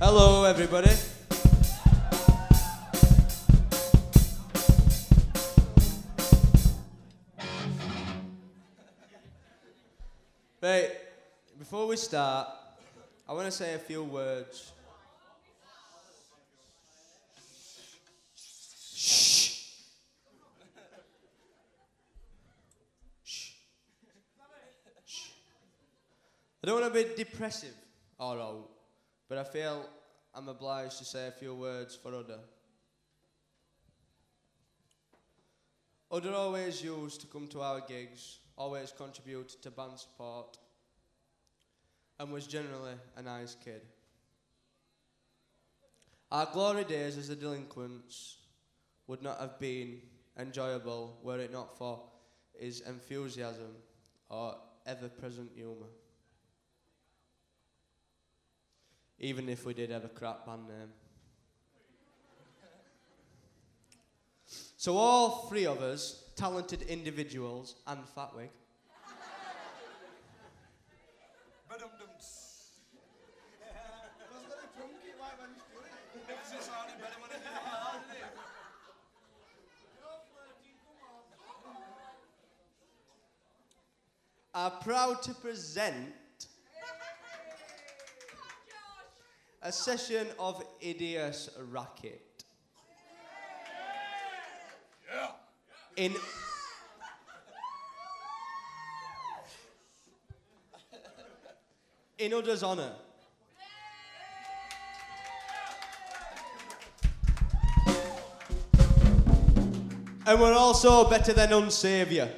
Hello, everybody. Right, before we start, I want to say a few words. Shh. Shh. Shh. I don't want to be depressive oh, or out, but I feel I'm obliged to say a few words for Udder. Udder always used to come to our gigs, always contributed to band support, and was generally a nice kid. Our glory days as the delinquents would not have been enjoyable were it not for his enthusiasm or ever present humour. Even if we did have a crap band name. So, all three of us, talented individuals and Fatwig, are proud to present a session of Idios Racket. In in Udder's honour. And we're also better than unsaviour.